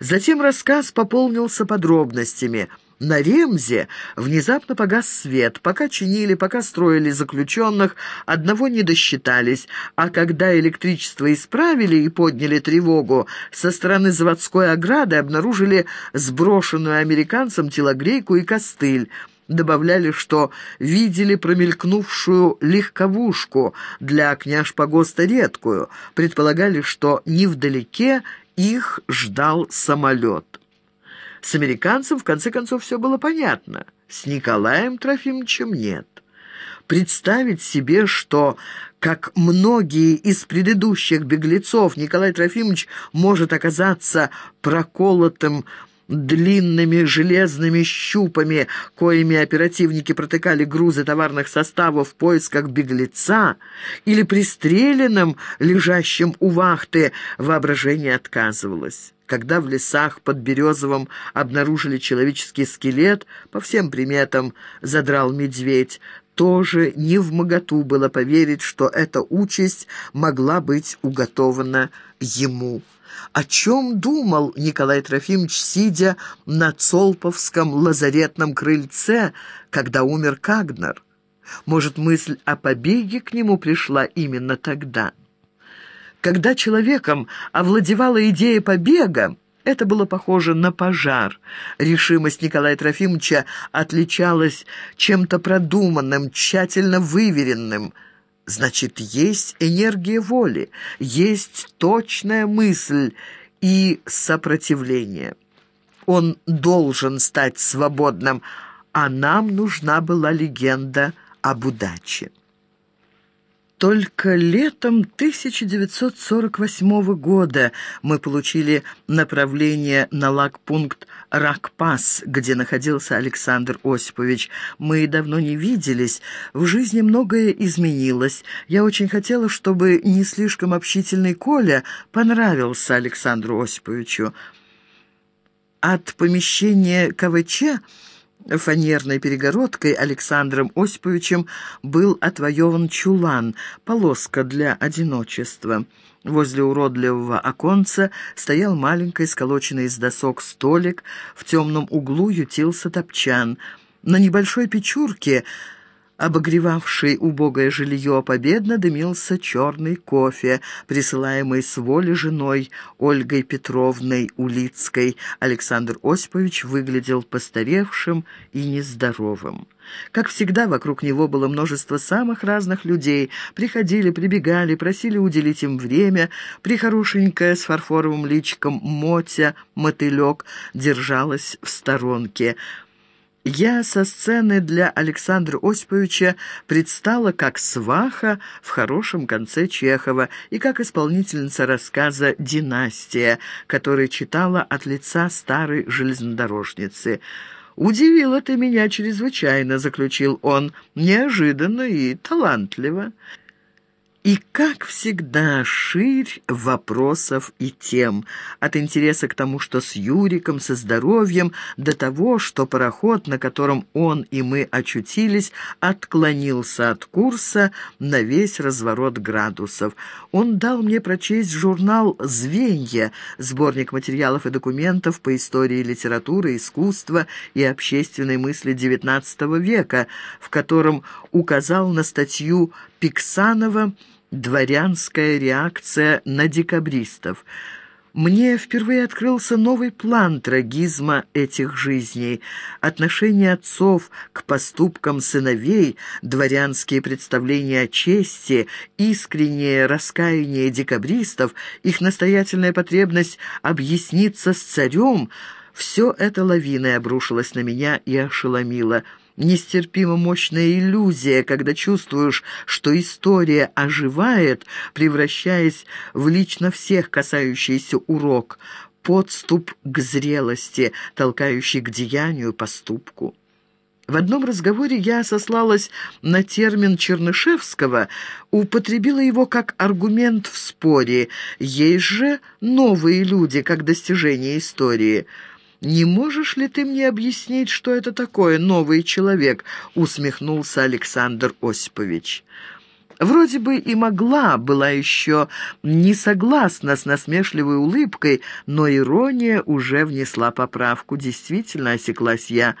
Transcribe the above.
Затем рассказ пополнился подробностями – на Ремзе внезапно погас свет. Пока чинили, пока строили заключенных, одного не досчитались. А когда электричество исправили и подняли тревогу, со стороны заводской ограды обнаружили сброшенную американцам телогрейку и костыль. Добавляли, что видели промелькнувшую легковушку для княж погоста редкую. Предполагали, что невдалеке их ждал самолет. С американцем, в конце концов, все было понятно. С Николаем Трофимовичем нет. Представить себе, что, как многие из предыдущих беглецов, Николай Трофимович может оказаться проколотым длинными железными щупами, коими оперативники протыкали грузы товарных составов в поисках беглеца, или пристреленным, лежащим у вахты, воображение отказывалось. Когда в лесах под Березовым обнаружили человеческий скелет, по всем приметам задрал медведь, тоже не в моготу было поверить, что эта участь могла быть уготована ему. О чем думал Николай Трофимович, сидя на Цолповском лазаретном крыльце, когда умер Кагнер? Может, мысль о побеге к нему пришла именно тогда?» Когда человеком овладевала идея побега, это было похоже на пожар. Решимость Николая Трофимовича отличалась чем-то продуманным, тщательно выверенным. Значит, есть энергия воли, есть точная мысль и сопротивление. Он должен стать свободным, а нам нужна была легенда об удаче. Только летом 1948 года мы получили направление на лагпункт Ракпас, где находился Александр Осипович. Мы давно не виделись, в жизни многое изменилось. Я очень хотела, чтобы не слишком общительный Коля понравился Александру Осиповичу. От помещения КВЧ фанерной перегородкой Александром Осиповичем был отвоеван чулан, полоска для одиночества. Возле уродливого оконца стоял маленький сколоченный из досок столик, в темном углу ютился топчан. На небольшой печурке обогревавший убогое жилье, победно дымился черный кофе, присылаемый с воли женой Ольгой Петровной Улицкой. Александр Осипович выглядел постаревшим и нездоровым. Как всегда, вокруг него было множество самых разных людей. Приходили, прибегали, просили уделить им время. Прихорошенькая с фарфоровым личиком Мотя, мотылек, держалась в сторонке – я со сцены для Александра Осиповича предстала как сваха в хорошем конце Чехова и как исполнительница рассказа «Династия», который читала от лица старой железнодорожницы. «Удивила ты меня чрезвычайно», — заключил он, — «неожиданно и талантливо». И, как всегда, ширь вопросов и тем. От интереса к тому, что с Юриком, со здоровьем, до того, что пароход, на котором он и мы очутились, отклонился от курса на весь разворот градусов. Он дал мне прочесть журнал «Звенья», сборник материалов и документов по истории литературы, искусства и общественной мысли XIX века, в котором указал на статью Пиксанова Дворянская реакция на декабристов. Мне впервые открылся новый план трагизма этих жизней. Отношение отцов к поступкам сыновей, дворянские представления о чести, искреннее раскаяние декабристов, их настоятельная потребность объясниться с царем – все это лавиной обрушилось на меня и ошеломило – Нестерпимо мощная иллюзия, когда чувствуешь, что история оживает, превращаясь в лично всех касающийся урок, подступ к зрелости, толкающий к деянию, поступку. В одном разговоре я сослалась на термин Чернышевского, употребила его как аргумент в споре. Есть же новые люди, как достижение истории – «Не можешь ли ты мне объяснить, что это такое новый человек?» — усмехнулся Александр Осипович. Вроде бы и могла, была еще не согласна с насмешливой улыбкой, но ирония уже внесла поправку. Действительно, осеклась я.